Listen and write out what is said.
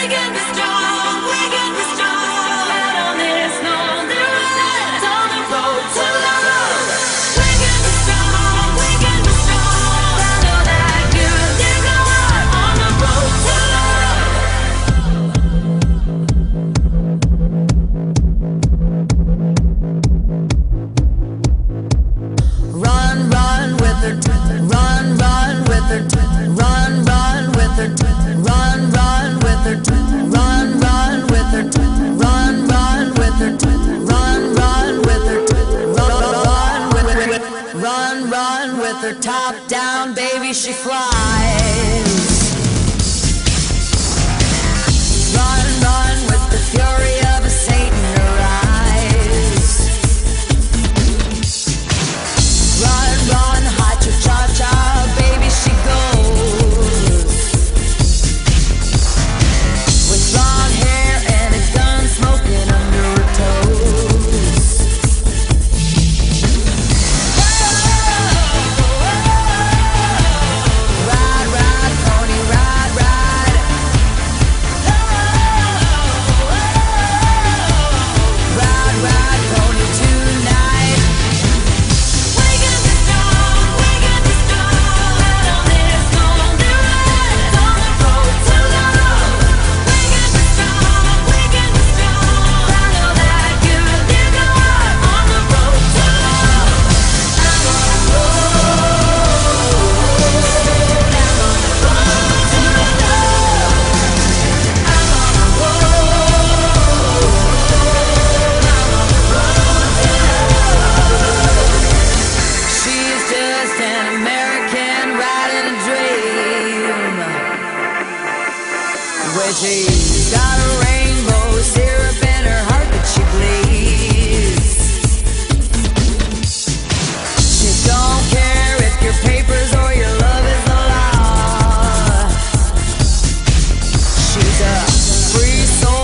taking this time. top down, baby, she flies. Run, run with the fury. Got a rainbow syrup in her heart that she bleeds. She don't care if your papers or your love is the law. She's a free soul.